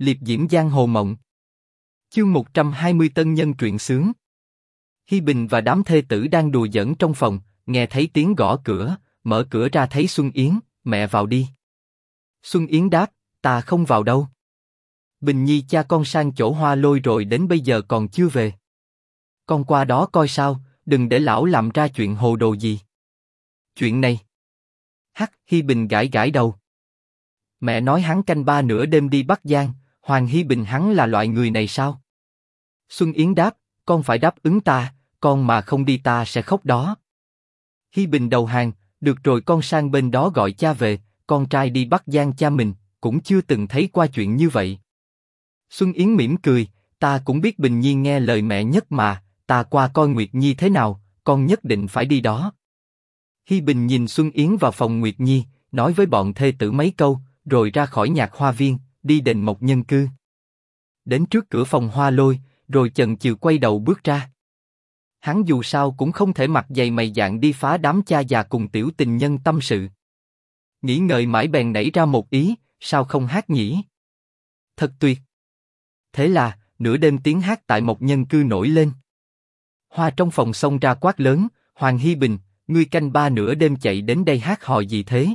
liệp diễm giang hồ mộng. Chương 120 tân nhân truyện sướng. Hi Bình và đám thê tử đang đùa giỡn trong phòng, nghe thấy tiếng gõ cửa, mở cửa ra thấy Xuân Yến, mẹ vào đi. Xuân Yến đáp, ta không vào đâu. Bình Nhi cha con sang chỗ hoa lôi rồi đến bây giờ còn chưa về. Con qua đó coi sao, đừng để lão làm ra chuyện hồ đồ gì. Chuyện này. Hắc, Hi Bình gãi gãi đầu. Mẹ nói hắn canh ba nửa đêm đi Bắc Giang, Hoàng Hi Bình hắn là loại người này sao? Xuân Yến đáp, con phải đáp ứng ta, con mà không đi ta sẽ khóc đó. Hi Bình đầu hàng, được rồi con sang bên đó gọi cha về, con trai đi bắt Giang cha mình, cũng chưa từng thấy qua chuyện như vậy. Xuân Yến mỉm cười, ta cũng biết Bình Nhi nghe lời mẹ nhất mà, ta qua coi Nguyệt Nhi thế nào, con nhất định phải đi đó. Hi Bình nhìn Xuân Yến vào phòng Nguyệt Nhi, nói với bọn thê tử mấy câu, rồi ra khỏi nhạc hoa viên, đi đền mộc nhân cư. Đến trước cửa phòng hoa lôi, rồi chần chừ quay đầu bước ra. Hắn dù sao cũng không thể mặc dày mày dạng đi phá đám cha già cùng tiểu tình nhân tâm sự. Nghĩ ngợi mãi bèn nảy ra một ý, sao không hát nhỉ? Thật tuyệt. Thế là, nửa đêm tiếng hát tại một nhân cư nổi lên. Hoa trong phòng xông ra quát lớn, Hoàng Hi Bình, ngươi canh ba nửa đêm chạy đến đây hát hò gì thế?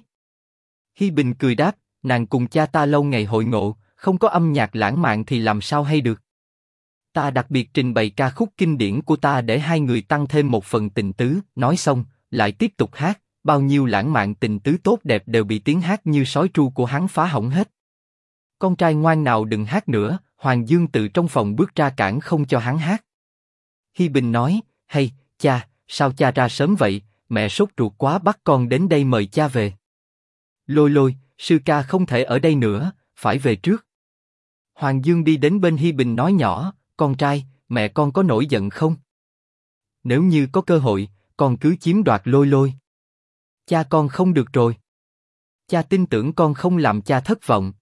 Hi Bình cười đáp, nàng cùng cha ta lâu ngày hội ngộ, không có âm nhạc lãng mạn thì làm sao hay được? Ta đặc biệt trình bày ca khúc kinh điển của ta để hai người tăng thêm một phần tình tứ. Nói xong, lại tiếp tục hát, bao nhiêu lãng mạn tình tứ tốt đẹp đều bị tiếng hát như sói tru của hắn phá hỏng hết. Con trai ngoan nào đừng hát nữa, Hoàng Dương từ trong phòng bước ra cản không cho hắn hát. Hi Bình nói, hay, cha, sao cha ra sớm vậy, mẹ sốt ruột quá bắt con đến đây mời cha về. Lôi lôi, sư ca không thể ở đây nữa, phải về trước. Hoàng Dương đi đến bên Hi Bình nói nhỏ, con trai, mẹ con có nổi giận không? Nếu như có cơ hội, con cứ chiếm đoạt lôi lôi. Cha con không được rồi. Cha tin tưởng con không làm cha thất vọng.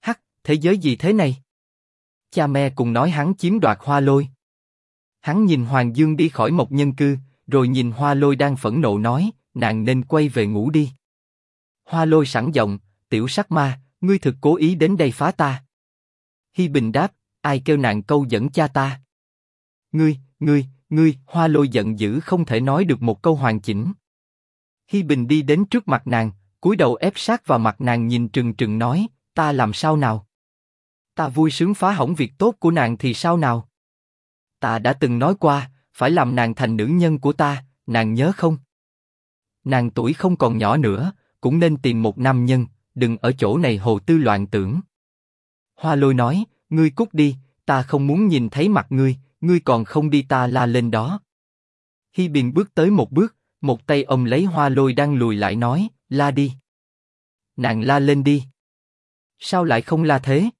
Hắc, thế giới gì thế này? Cha mẹ cùng nói hắn chiếm đoạt hoa lôi. Hắn nhìn Hoàng Dương đi khỏi một nhân cư, rồi nhìn hoa lôi đang phẫn nộ nói, nàng nên quay về ngủ đi. Hoa lôi sẵn giọng, tiểu sắc ma, ngươi thực cố ý đến đây phá ta. Hi Bình đáp, ai kêu nàng câu dẫn cha ta? Ngươi, ngươi, ngươi, hoa lôi giận dữ không thể nói được một câu hoàn chỉnh. Hi Bình đi đến trước mặt nàng, cúi đầu ép sát vào mặt nàng nhìn trừng trừng nói, ta làm sao nào? Ta vui sướng phá hỏng việc tốt của nàng thì sao nào? Ta đã từng nói qua, phải làm nàng thành nữ nhân của ta, nàng nhớ không? Nàng tuổi không còn nhỏ nữa, cũng nên tìm một nam nhân, đừng ở chỗ này hồ tư loạn tưởng. Hoa Lôi nói, ngươi cút đi, ta không muốn nhìn thấy mặt ngươi, ngươi còn không đi ta la lên đó. Hi Biên bước tới một bước, một tay ông lấy Hoa Lôi đang lùi lại nói, la đi. Nàng la lên đi. Sao lại không la thế?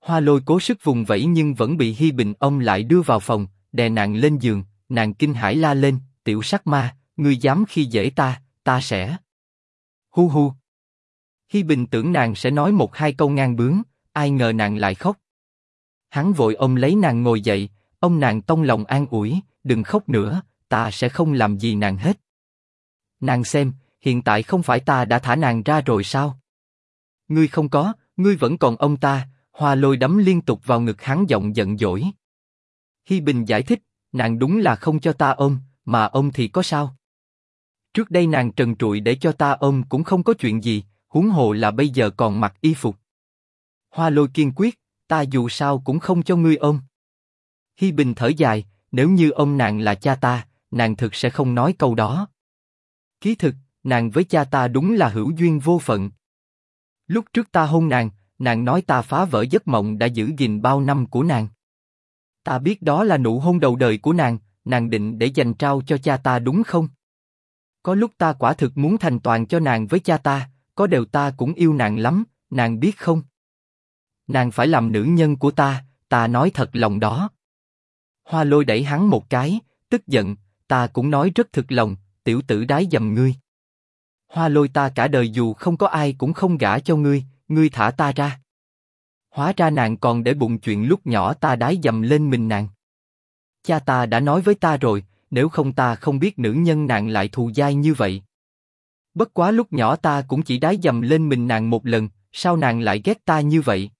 Hoa Lôi cố sức vùng vẫy nhưng vẫn bị Hi Bình ông lại đưa vào phòng, đè nàng lên giường, nàng kinh hãi la lên, tiểu sắc ma, ngươi dám khi dễ ta, ta sẽ. Hu hu. Hi Bình tưởng nàng sẽ nói một hai câu ngang bướng, ai ngờ nàng lại khóc. Hắn vội ôm lấy nàng ngồi dậy, ông nàng tông lòng an ủi, đừng khóc nữa, ta sẽ không làm gì nàng hết. Nàng xem, hiện tại không phải ta đã thả nàng ra rồi sao? Ngươi không có, ngươi vẫn còn ông ta. Hoa lôi đấm liên tục vào ngực hắn giọng giận dỗi. Hi Bình giải thích, nàng đúng là không cho ta ôm, mà ông thì có sao? Trước đây nàng trần trụi để cho ta ôm cũng không có chuyện gì, huống hồ là bây giờ còn mặc y phục. Hoa lôi kiên quyết, ta dù sao cũng không cho ngươi ôm. Hi Bình thở dài, nếu như ôm nàng là cha ta, nàng thực sẽ không nói câu đó. Ký thực, nàng với cha ta đúng là hữu duyên vô phận. Lúc trước ta hôn nàng, nàng nói ta phá vỡ giấc mộng đã giữ gìn bao năm của nàng. Ta biết đó là nụ hôn đầu đời của nàng, nàng định để dành trao cho cha ta đúng không? Có lúc ta quả thực muốn thành toàn cho nàng với cha ta, có điều ta cũng yêu nàng lắm, nàng biết không? Nàng phải làm nữ nhân của ta, ta nói thật lòng đó. Hoa lôi đẩy hắn một cái, tức giận, ta cũng nói rất thực lòng, tiểu tử đái dầm ngươi. Hoa lôi ta cả đời dù không có ai cũng không gả cho ngươi, ngươi thả ta ra. Hóa ra nàng còn để bụng chuyện lúc nhỏ ta đái dầm lên mình nàng. Cha ta đã nói với ta rồi, nếu không ta không biết nữ nhân nàng lại thù dai như vậy. Bất quá lúc nhỏ ta cũng chỉ đái dầm lên mình nàng một lần, sao nàng lại ghét ta như vậy?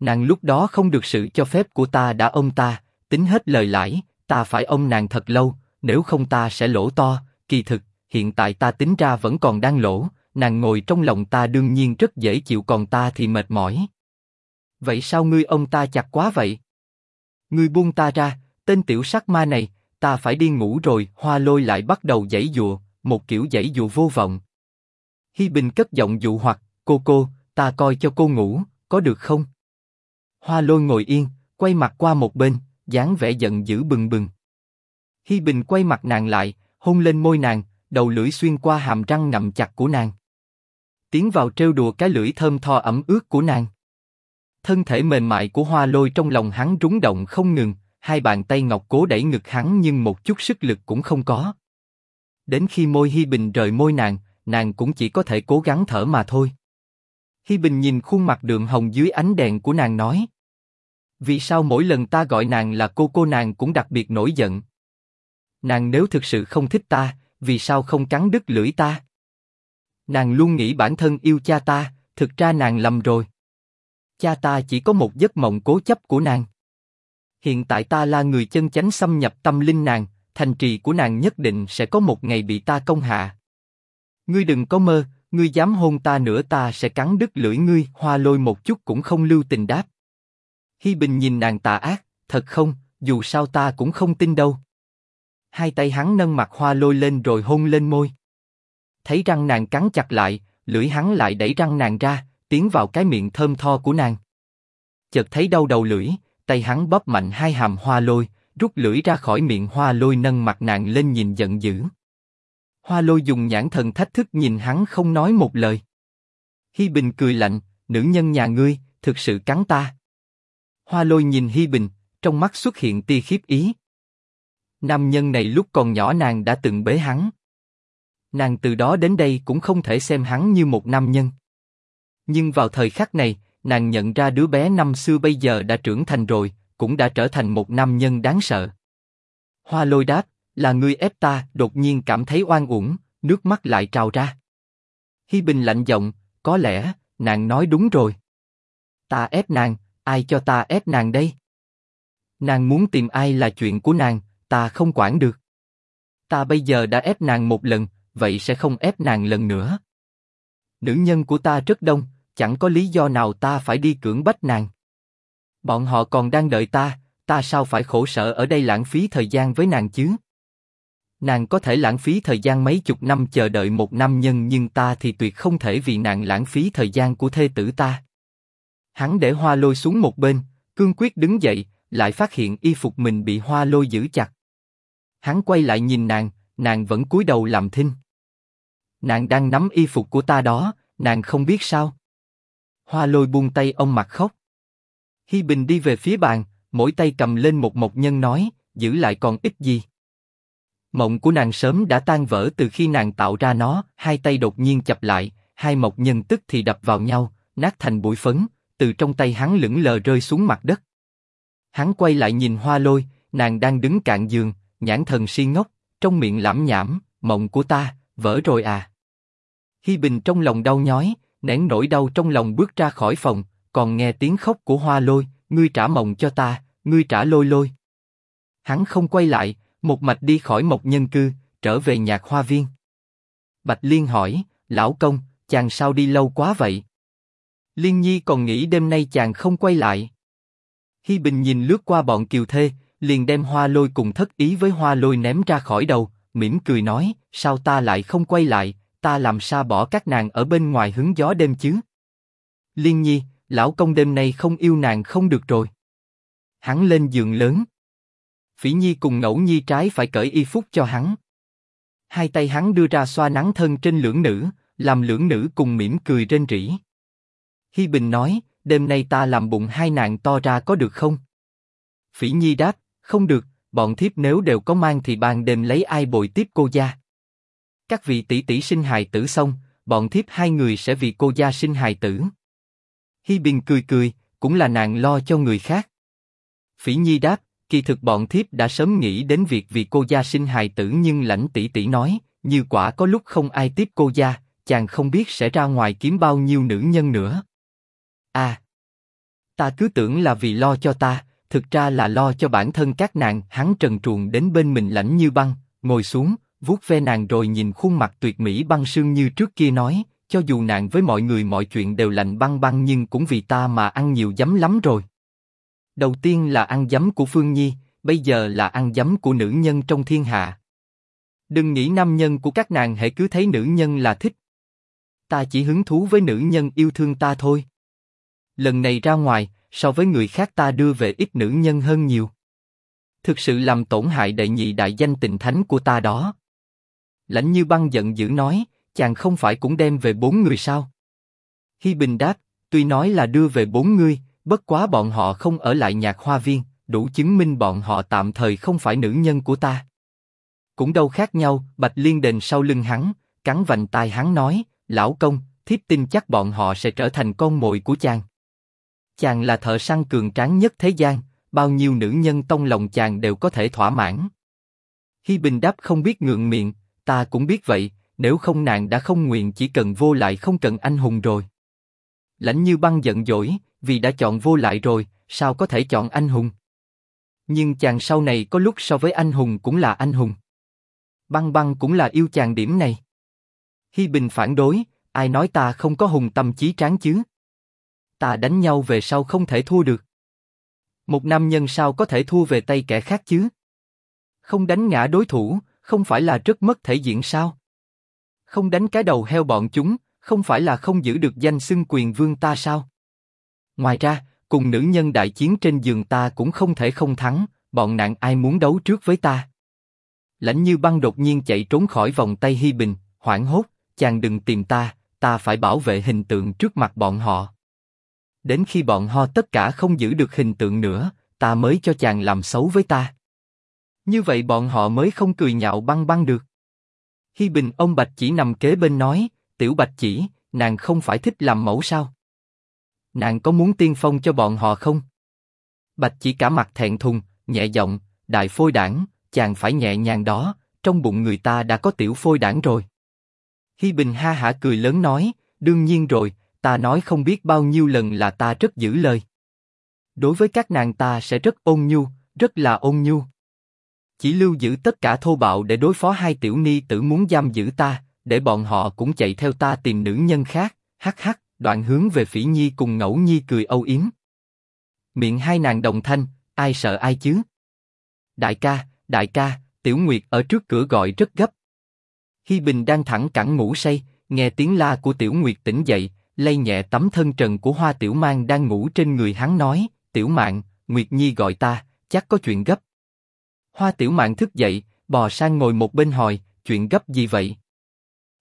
Nàng lúc đó không được sự cho phép của ta đã ôm ta, tính hết lời lãi, ta phải ôm nàng thật lâu, nếu không ta sẽ lỗ to. Kỳ thực, hiện tại ta tính ra vẫn còn đang lỗ, nàng ngồi trong lòng ta đương nhiên rất dễ chịu còn ta thì mệt mỏi. Vậy sao ngươi ông ta chặt quá vậy? Ngươi buông ta ra, tên tiểu sắc ma này, ta phải đi ngủ rồi. Hoa lôi lại bắt đầu giãy dùa, một kiểu giãy dùa vô vọng. Hi Bình cất giọng dụ hoặc, cô cô, ta coi cho cô ngủ, có được không? Hoa lôi ngồi yên, quay mặt qua một bên, dáng vẻ giận dữ bừng bừng. Hi Bình quay mặt nàng lại, hôn lên môi nàng, đầu lưỡi xuyên qua hàm răng ngậm chặt của nàng. Tiến vào trêu đùa cái lưỡi thơm tho ẩm ướt của nàng. Thân thể mềm mại của hoa lôi trong lòng hắn rúng động không ngừng, hai bàn tay ngọc cố đẩy ngực hắn nhưng một chút sức lực cũng không có. Đến khi môi Hi Bình rời môi nàng, nàng cũng chỉ có thể cố gắng thở mà thôi. Hi Bình nhìn khuôn mặt đường hồng dưới ánh đèn của nàng nói. Vì sao mỗi lần ta gọi nàng là cô cô nàng cũng đặc biệt nổi giận? Nàng nếu thực sự không thích ta, vì sao không cắn đứt lưỡi ta? Nàng luôn nghĩ bản thân yêu cha ta, thực ra nàng lầm rồi. Cha ta chỉ có một giấc mộng cố chấp của nàng. Hiện tại ta là người chân chánh xâm nhập tâm linh nàng, thành trì của nàng nhất định sẽ có một ngày bị ta công hạ. Ngươi đừng có mơ, ngươi dám hôn ta nữa ta sẽ cắn đứt lưỡi ngươi. Hoa lôi một chút cũng không lưu tình đáp. Hi Bình nhìn nàng tà ác, thật không, dù sao ta cũng không tin đâu. Hai tay hắn nâng mặt hoa lôi lên rồi hôn lên môi. Thấy răng nàng cắn chặt lại, lưỡi hắn lại đẩy răng nàng ra, tiến vào cái miệng thơm tho của nàng. Chợt thấy đau đầu lưỡi, tay hắn bóp mạnh hai hàm hoa lôi, rút lưỡi ra khỏi miệng hoa lôi nâng mặt nàng lên nhìn giận dữ. Hoa lôi dùng nhãn thần thách thức nhìn hắn không nói một lời. Hi Bình cười lạnh, nữ nhân nhà ngươi, thực sự cắn ta. Hoa lôi nhìn Hi Bình, trong mắt xuất hiện tia khiếp ý. Nam nhân này lúc còn nhỏ nàng đã từng bế hắn. Nàng từ đó đến đây cũng không thể xem hắn như một nam nhân. Nhưng vào thời khắc này, nàng nhận ra đứa bé năm xưa bây giờ đã trưởng thành rồi, cũng đã trở thành một nam nhân đáng sợ. Hoa lôi đáp, là ngươi ép ta, đột nhiên cảm thấy oan uổng, nước mắt lại trào ra. Hi Bình lạnh giọng, có lẽ, nàng nói đúng rồi. Ta ép nàng, ai cho ta ép nàng đây? Nàng muốn tìm ai là chuyện của nàng, ta không quản được. Ta bây giờ đã ép nàng một lần, vậy sẽ không ép nàng lần nữa. Nữ nhân của ta rất đông, chẳng có lý do nào ta phải đi cưỡng bách nàng. Bọn họ còn đang đợi ta, ta sao phải khổ sở ở đây lãng phí thời gian với nàng chứ? Nàng có thể lãng phí thời gian mấy chục năm chờ đợi một nam nhân nhưng ta thì tuyệt không thể vì nàng lãng phí thời gian của thê tử ta. Hắn để hoa lôi xuống một bên, cương quyết đứng dậy, lại phát hiện y phục mình bị hoa lôi giữ chặt. Hắn quay lại nhìn nàng, nàng vẫn cúi đầu làm thinh. Nàng đang nắm y phục của ta đó, nàng không biết sao? Hoa lôi buông tay ông mặt khóc. Hi Bình đi về phía bàn, mỗi tay cầm lên một mộc nhân nói, giữ lại còn ít gì. Mộng của nàng sớm đã tan vỡ từ khi nàng tạo ra nó, hai tay đột nhiên chập lại, hai mộc nhân tức thì đập vào nhau, nát thành bụi phấn, từ trong tay hắn lững lờ rơi xuống mặt đất. Hắn quay lại nhìn hoa lôi, nàng đang đứng cạnh giường, nhãn thần si ngốc, trong miệng lẩm nhẩm, mộng của ta, vỡ rồi à. Hi Bình trong lòng đau nhói, nén nỗi đau trong lòng bước ra khỏi phòng, còn nghe tiếng khóc của hoa lôi, ngươi trả mộng cho ta, ngươi trả lôi lôi. Hắn không quay lại, một mạch đi khỏi một nhân cư, trở về nhạc hoa viên. Bạch Liên hỏi, lão công, chàng sao đi lâu quá vậy? Liên Nhi còn nghĩ đêm nay chàng không quay lại. Hi Bình nhìn lướt qua bọn kiều thê, liền đem hoa lôi cùng thất ý với hoa lôi ném ra khỏi đầu, mỉm cười nói, sao ta lại không quay lại, ta làm sao bỏ các nàng ở bên ngoài hứng gió đêm chứ? Liên Nhi, lão công đêm nay không yêu nàng không được rồi. Hắn lên giường lớn. Phỉ Nhi cùng Ngẫu Nhi trái phải cởi y phục cho hắn. Hai tay hắn đưa ra xoa nắng thân trên lưỡng nữ, làm lưỡng nữ cùng mỉm cười trên rỉ. Hi Bình nói, đêm nay ta làm bụng hai nàng to ra có được không? Phỉ Nhi đáp, không được, bọn thiếp nếu đều có mang thì ban đêm lấy ai bồi tiếp cô gia. Các vị tỷ tỷ sinh hài tử xong, bọn thiếp hai người sẽ vì cô gia sinh hài tử. Hi Bình cười cười, cũng là nàng lo cho người khác. Phỉ Nhi đáp, kỳ thực bọn thiếp đã sớm nghĩ đến việc vì cô gia sinh hài tử nhưng lãnh tỷ tỷ nói, như quả có lúc không ai tiếp cô gia, chàng không biết sẽ ra ngoài kiếm bao nhiêu nữ nhân nữa. À, Ta cứ tưởng là vì lo cho ta, thực ra là lo cho bản thân các nàng. Hắn trần truồng đến bên mình lãnh như băng, ngồi xuống, vuốt ve nàng rồi nhìn khuôn mặt tuyệt mỹ băng sương như trước kia nói, cho dù nàng với mọi người mọi chuyện đều lạnh băng băng nhưng cũng vì ta mà ăn nhiều giấm lắm rồi. Đầu tiên là ăn giấm của Phương Nhi, bây giờ là ăn giấm của nữ nhân trong thiên hạ. Đừng nghĩ nam nhân của các nàng hãy cứ thấy nữ nhân là thích. Ta chỉ hứng thú với nữ nhân yêu thương ta thôi. Lần này ra ngoài, so với người khác ta đưa về ít nữ nhân hơn nhiều. Thực sự làm tổn hại đệ nhị đại danh tình thánh của ta đó. Lãnh như băng giận dữ nói, chàng không phải cũng đem về bốn người sao? Hi Bình đáp, tuy nói là đưa về bốn người, bất quá bọn họ không ở lại nhạc hoa viên, đủ chứng minh bọn họ tạm thời không phải nữ nhân của ta. Cũng đâu khác nhau, Bạch Liên đền sau lưng hắn, cắn vành tai hắn nói, lão công, thiếp tin chắc bọn họ sẽ trở thành con mồi của chàng. Chàng là thợ săn cường tráng nhất thế gian, bao nhiêu nữ nhân trong lòng chàng đều có thể thỏa mãn. Hi Bình đáp không biết ngượng miệng, ta cũng biết vậy, nếu không nàng đã không nguyện chỉ cần vô lại không cần anh hùng rồi. Lãnh như băng giận dỗi, vì đã chọn vô lại rồi, sao có thể chọn anh hùng? Nhưng chàng sau này có lúc so với anh hùng cũng là anh hùng. Băng băng cũng là yêu chàng điểm này. Hi Bình phản đối, ai nói ta không có hùng tâm chí tráng chứ? Ta đánh nhau về sau không thể thua được. Một nam nhân sao có thể thua về tay kẻ khác chứ? Không đánh ngã đối thủ, không phải là rất mất thể diện sao? Không đánh cái đầu heo bọn chúng, không phải là không giữ được danh xưng quyền vương ta sao? Ngoài ra, cùng nữ nhân đại chiến trên giường ta cũng không thể không thắng, bọn nạn ai muốn đấu trước với ta? Lãnh Như Băng đột nhiên chạy trốn khỏi vòng tay Hi Bình, hoảng hốt, chàng đừng tìm ta, ta phải bảo vệ hình tượng trước mặt bọn họ. Đến khi bọn họ tất cả không giữ được hình tượng nữa, ta mới cho chàng làm xấu với ta. Như vậy bọn họ mới không cười nhạo băng băng được. Hi Bình ông Bạch chỉ nằm kế bên nói, tiểu Bạch chỉ, nàng không phải thích làm mẫu sao? Nàng có muốn tiên phong cho bọn họ không? Bạch chỉ cả mặt thẹn thùng, nhẹ giọng, đại phôi đảng, chàng phải nhẹ nhàng đó, trong bụng người ta đã có tiểu phôi đảng rồi. Hi Bình ha hả cười lớn nói, đương nhiên rồi, ta nói không biết bao nhiêu lần là ta rất giữ lời. Đối với các nàng ta sẽ rất ôn nhu, rất là ôn nhu. Chỉ lưu giữ tất cả thô bạo để đối phó hai tiểu ni tử muốn giam giữ ta, để bọn họ cũng chạy theo ta tìm nữ nhân khác. Hắc hắc, đoạn hướng về phỉ nhi cùng ngẫu nhi cười âu yếm. Miệng hai nàng đồng thanh, ai sợ ai chứ? Đại ca, đại ca, tiểu nguyệt ở trước cửa gọi rất gấp. Hi Bình đang thẳng cẳng ngủ say, nghe tiếng la của tiểu nguyệt tỉnh dậy, lay nhẹ tấm thân trần của hoa tiểu mang đang ngủ trên người hắn nói, tiểu mạng, nguyệt nhi gọi ta, chắc có chuyện gấp. Hoa Tiểu Mạn thức dậy, bò sang ngồi một bên hỏi, chuyện gấp gì vậy?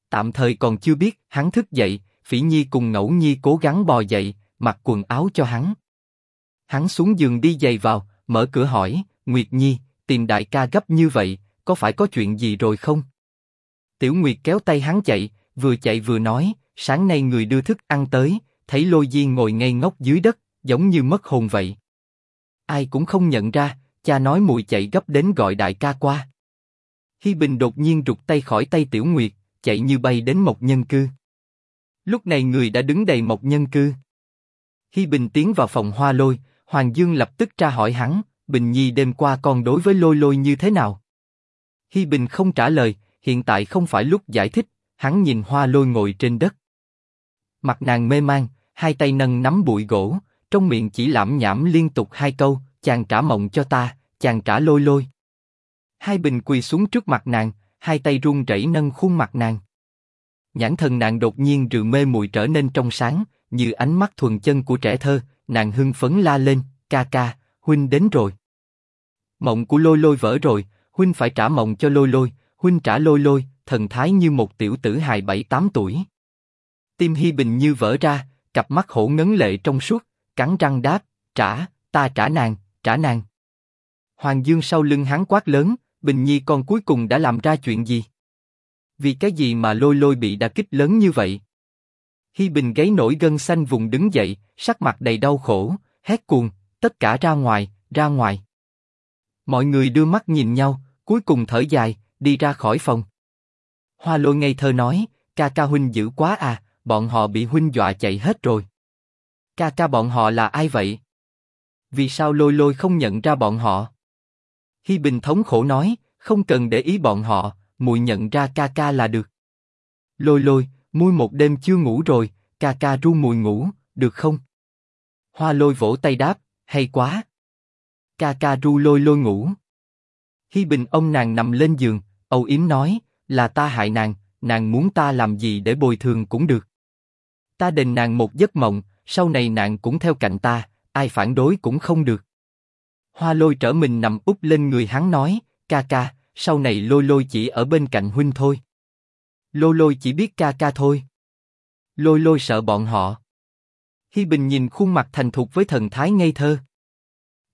Tạm thời còn chưa biết, hắn thức dậy, Phỉ Nhi cùng Ngẫu Nhi cố gắng bò dậy, mặc quần áo cho hắn. Hắn xuống giường đi giày vào, mở cửa hỏi, Nguyệt Nhi, tìm đại ca gấp như vậy, có phải có chuyện gì rồi không? Tiểu Nguyệt kéo tay hắn chạy, vừa chạy vừa nói, sáng nay người đưa thức ăn tới, thấy Lôi Di ngồi ngây ngốc dưới đất, giống như mất hồn vậy. Ai cũng không nhận ra, cha nói mùi chạy gấp đến gọi đại ca qua. Hi Bình đột nhiên rụt tay khỏi tay Tiểu Nguyệt, chạy như bay đến mộc nhân cư. Lúc này người đã đứng đầy mộc nhân cư. Hi Bình tiến vào phòng hoa lôi, Hoàng Dương lập tức tra hỏi hắn, Bình Nhi đêm qua con đối với lôi lôi như thế nào? Hi Bình không trả lời, hiện tại không phải lúc giải thích, hắn nhìn hoa lôi ngồi trên đất. Mặt nàng mê man, hai tay nâng nắm bụi gỗ, trong miệng chỉ lẩm nhẩm liên tục hai câu, chàng trả mộng cho ta, chàng trả lôi lôi. Hai bình quỳ xuống trước mặt nàng, hai tay run rẩy nâng khuôn mặt nàng. Nhãn thần nàng đột nhiên rượu mê mùi trở nên trong sáng, như ánh mắt thuần chân của trẻ thơ, nàng hưng phấn la lên, ca ca, huynh đến rồi. Mộng của lôi lôi vỡ rồi, huynh phải trả mộng cho lôi lôi, huynh trả lôi lôi, thần thái như một tiểu tử hài bảy tám tuổi. Tim Hi Bình như vỡ ra, cặp mắt hổ ngấn lệ trong suốt, cắn răng đáp, trả, ta trả nàng, trả nàng. Hoàng Dương sau lưng hắn quát lớn, Bình Nhi con cuối cùng đã làm ra chuyện gì? Vì cái gì mà lôi lôi bị đả kích lớn như vậy? Hi Bình gáy nổi gân xanh vùng đứng dậy, sắc mặt đầy đau khổ, hét cuồng, tất cả ra ngoài, ra ngoài. Mọi người đưa mắt nhìn nhau, cuối cùng thở dài, đi ra khỏi phòng. Hoa lôi ngây thơ nói, ca ca huynh dữ quá à, bọn họ bị huynh dọa chạy hết rồi. Ca ca bọn họ là ai vậy? Vì sao lôi lôi không nhận ra bọn họ? Hi Bình thống khổ nói, không cần để ý bọn họ, mùi nhận ra ca ca là được. Lôi lôi, mùi một đêm chưa ngủ rồi, ca ca ru mùi ngủ, được không? Hoa lôi vỗ tay đáp, hay quá. Ca ca ru lôi lôi ngủ. Hi Bình ông nàng nằm lên giường, âu yếm nói, là ta hại nàng, nàng muốn ta làm gì để bồi thường cũng được. Ta đền nàng một giấc mộng, sau này nàng cũng theo cạnh ta, ai phản đối cũng không được. Hoa lôi trở mình nằm úp lên người hắn nói, ca ca, sau này lôi lôi chỉ ở bên cạnh huynh thôi. Lôi lôi chỉ biết ca ca thôi. Lôi lôi sợ bọn họ. Hi Bình nhìn khuôn mặt thành thục với thần thái ngây thơ.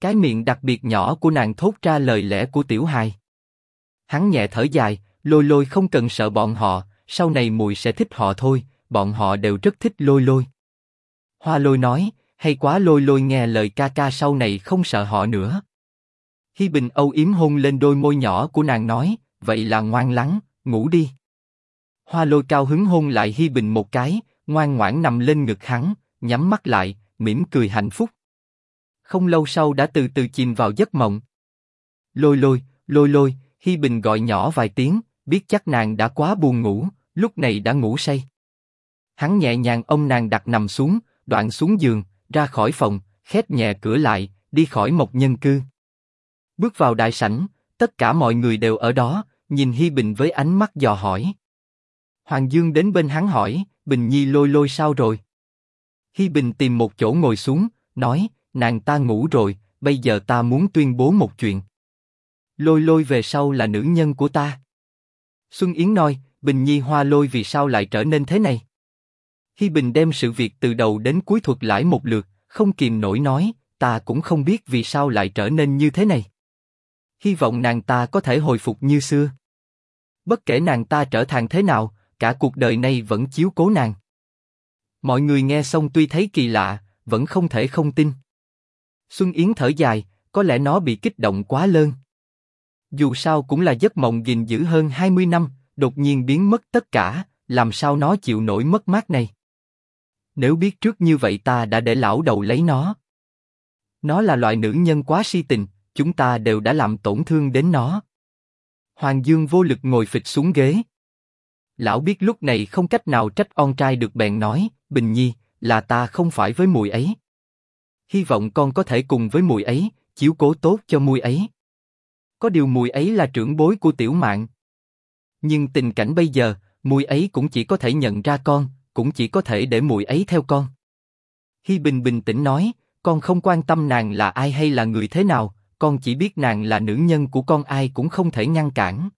Cái miệng đặc biệt nhỏ của nàng thốt ra lời lẽ của tiểu hài. Hắn nhẹ thở dài, lôi lôi không cần sợ bọn họ, sau này mùi sẽ thích họ thôi, bọn họ đều rất thích lôi lôi. Hoa lôi nói, hay quá lôi lôi nghe lời ca ca sau này không sợ họ nữa. Hi Bình âu yếm hôn lên đôi môi nhỏ của nàng nói, vậy là ngoan lắng, ngủ đi. Hoa lôi cao hứng hôn lại Hi Bình một cái, ngoan ngoãn nằm lên ngực hắn, nhắm mắt lại, mỉm cười hạnh phúc. Không lâu sau đã từ từ chìm vào giấc mộng. Lôi lôi, lôi lôi, Hi Bình gọi nhỏ vài tiếng, biết chắc nàng đã quá buồn ngủ, lúc này đã ngủ say. Hắn nhẹ nhàng ôm nàng đặt nằm xuống, đoạn xuống giường, ra khỏi phòng, khép nhẹ cửa lại, đi khỏi một nhân cư. Bước vào đại sảnh, tất cả mọi người đều ở đó, nhìn Hi Bình với ánh mắt dò hỏi. Hoàng Dương đến bên hắn hỏi, Bình Nhi lôi lôi sao rồi? Hi Bình tìm một chỗ ngồi xuống, nói, nàng ta ngủ rồi, bây giờ ta muốn tuyên bố một chuyện. Lôi lôi về sau là nữ nhân của ta. Xuân Yến nói, Bình Nhi hoa lôi vì sao lại trở nên thế này? Hi Bình đem sự việc từ đầu đến cuối thuật lại một lượt, không kìm nổi nói, ta cũng không biết vì sao lại trở nên như thế này. Hy vọng nàng ta có thể hồi phục như xưa. Bất kể nàng ta trở thành thế nào, cả cuộc đời này vẫn chiếu cố nàng. Mọi người nghe xong tuy thấy kỳ lạ, vẫn không thể không tin. Xuân Yến thở dài, có lẽ nó bị kích động quá lớn. Dù sao cũng là giấc mộng gìn giữ hơn 20 năm, đột nhiên biến mất tất cả, làm sao nó chịu nổi mất mát này? Nếu biết trước như vậy ta đã để lão đầu lấy nó. Nó là loại nữ nhân quá si tình, chúng ta đều đã làm tổn thương đến nó. Hoàng Dương vô lực ngồi phịch xuống ghế. Lão biết lúc này không cách nào trách on trai được bèn nói, Bình Nhi, là ta không phải với mùi ấy. Hy vọng con có thể cùng với mùi ấy, chiếu cố tốt cho mùi ấy. Có điều mùi ấy là trưởng bối của tiểu mạng. Nhưng tình cảnh bây giờ, mùi ấy cũng chỉ có thể nhận ra con, cũng chỉ có thể để mùi ấy theo con. Hi Bình bình tĩnh nói, con không quan tâm nàng là ai hay là người thế nào, con chỉ biết nàng là nữ nhân của con ai cũng không thể ngăn cản.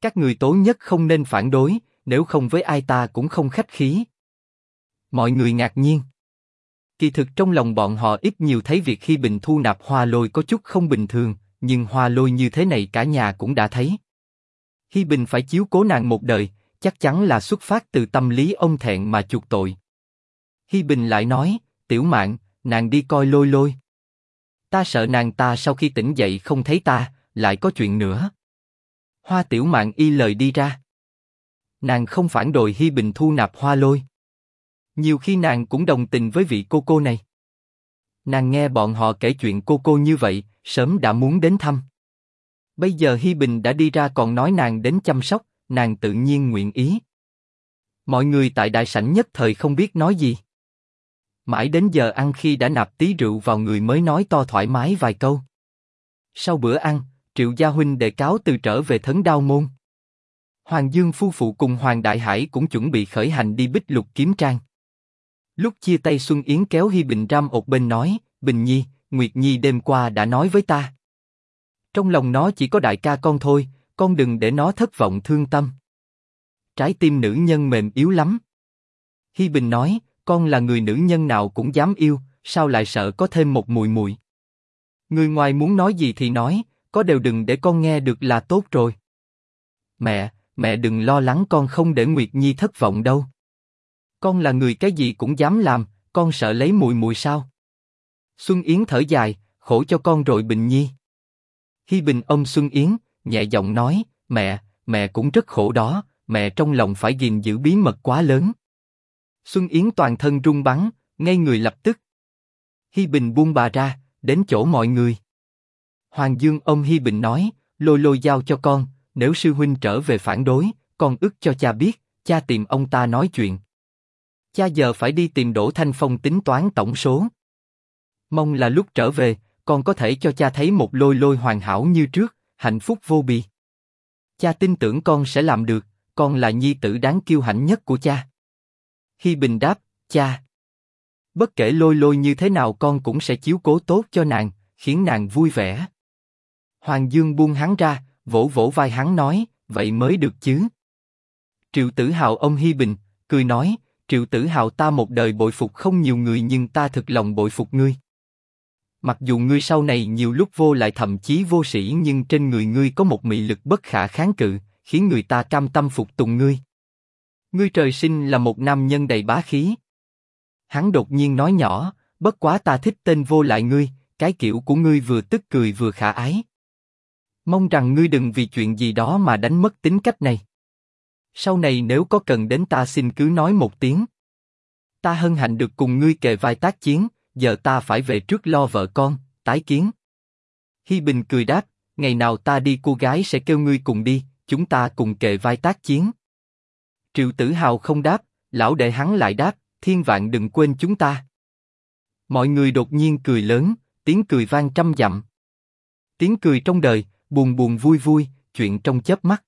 Các người tố nhất không nên phản đối, nếu không với ai ta cũng không khách khí. Mọi người ngạc nhiên. Kỳ thực trong lòng bọn họ ít nhiều thấy việc khi Bình thu nạp hoa lôi có chút không bình thường, nhưng hoa lôi như thế này cả nhà cũng đã thấy. Hi Bình phải chiếu cố nàng một đời, chắc chắn là xuất phát từ tâm lý ông thẹn mà chuộc tội. Hi Bình lại nói, tiểu mạng, nàng đi coi lôi lôi. Ta sợ nàng ta sau khi tỉnh dậy không thấy ta, lại có chuyện nữa. Hoa tiểu mạng y lời đi ra. Nàng không phản đối Hi Bình thu nạp hoa lôi. Nhiều khi nàng cũng đồng tình với vị cô cô này. Nàng nghe bọn họ kể chuyện cô cô như vậy, sớm đã muốn đến thăm. Bây giờ Hi Bình đã đi ra còn nói nàng đến chăm sóc, nàng tự nhiên nguyện ý. Mọi người tại đại sảnh nhất thời không biết nói gì. Mãi đến giờ ăn khi đã nạp tí rượu vào người mới nói to thoải mái vài câu. Sau bữa ăn, Triệu Gia Huynh đề cáo từ trở về thấn đao môn. Hoàng Dương phu phụ cùng Hoàng Đại Hải cũng chuẩn bị khởi hành đi bích lục kiếm trang. Lúc chia tay Xuân Yến kéo Hi Bình Ram ột bên nói, Bình Nhi, Nguyệt Nhi đêm qua đã nói với ta. Trong lòng nó chỉ có đại ca con thôi, con đừng để nó thất vọng thương tâm. Trái tim nữ nhân mềm yếu lắm. Hi Bình nói, con là người nữ nhân nào cũng dám yêu, sao lại sợ có thêm một mùi mùi. Người ngoài muốn nói gì thì nói, có đều đừng để con nghe được là tốt rồi. Mẹ, mẹ đừng lo lắng con không để Nguyệt Nhi thất vọng đâu. Con là người cái gì cũng dám làm, con sợ lấy mùi mùi sao? Xuân Yến thở dài, khổ cho con rồi Bình Nhi. Hi Bình ôm Xuân Yến, nhẹ giọng nói, mẹ, mẹ cũng rất khổ đó, mẹ trong lòng phải gìn giữ bí mật quá lớn. Xuân Yến toàn thân run bắn, ngay người lập tức. Hi Bình buông bà ra, đến chỗ mọi người. Hoàng Dương ôm Hi Bình nói, lôi lôi giao cho con, nếu sư huynh trở về phản đối, con ức cho cha biết, cha tìm ông ta nói chuyện. Cha giờ phải đi tìm Đỗ Thanh Phong tính toán tổng số. Mong là lúc trở về, con có thể cho cha thấy một lôi lôi hoàn hảo như trước, hạnh phúc vô bì. Cha tin tưởng con sẽ làm được, con là nhi tử đáng kiêu hãnh nhất của cha. Hi Bình đáp, cha. Bất kể lôi lôi như thế nào con cũng sẽ chiếu cố tốt cho nàng, khiến nàng vui vẻ. Hoàng Dương buông hắn ra, vỗ vỗ vai hắn nói, vậy mới được chứ. Triệu Tử Hào ông Hi Bình, cười nói, Triệu Tử Hào ta một đời bội phục không nhiều người nhưng ta thực lòng bội phục ngươi. Mặc dù ngươi sau này nhiều lúc vô lại thậm chí vô sĩ nhưng trên người ngươi có một mị lực bất khả kháng cự, khiến người ta cam tâm phục tùng ngươi. Ngươi trời sinh là một nam nhân đầy bá khí. Hắn đột nhiên nói nhỏ, bất quá ta thích tên vô lại ngươi, cái kiểu của ngươi vừa tức cười vừa khả ái. Mong rằng ngươi đừng vì chuyện gì đó mà đánh mất tính cách này. Sau này nếu có cần đến ta xin cứ nói một tiếng. Ta hân hạnh được cùng ngươi kề vai tác chiến, giờ ta phải về trước lo vợ con, tái kiến. Hi Bình cười đáp, ngày nào ta đi cô gái sẽ kêu ngươi cùng đi, chúng ta cùng kề vai tác chiến. Triệu Tử Hào không đáp, lão đệ hắn lại đáp, thiên vạn đừng quên chúng ta. Mọi người đột nhiên cười lớn, tiếng cười vang trăm dặm. Tiếng cười trong đời, buồn buồn vui vui, chuyện trong chớp mắt.